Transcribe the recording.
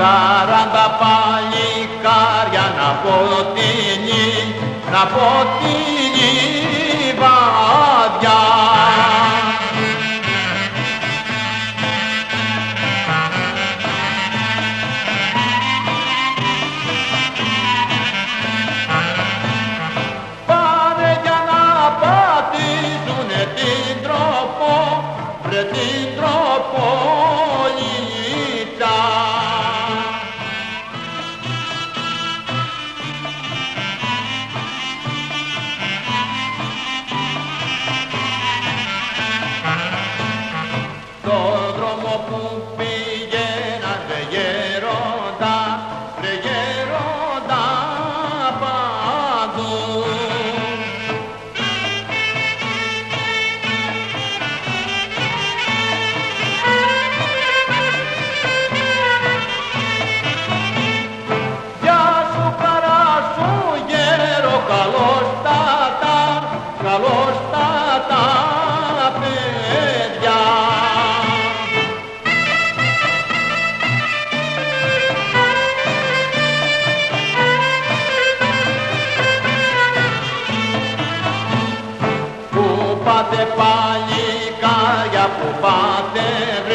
σαράντα παλικάρια να ποτίνει, να ποτίνει βαδιά. Πάνε για να πατήσουνε την τρόπο, βρε την τροπολίτσα. Πάτε παλικάρια, πού πάτε βρε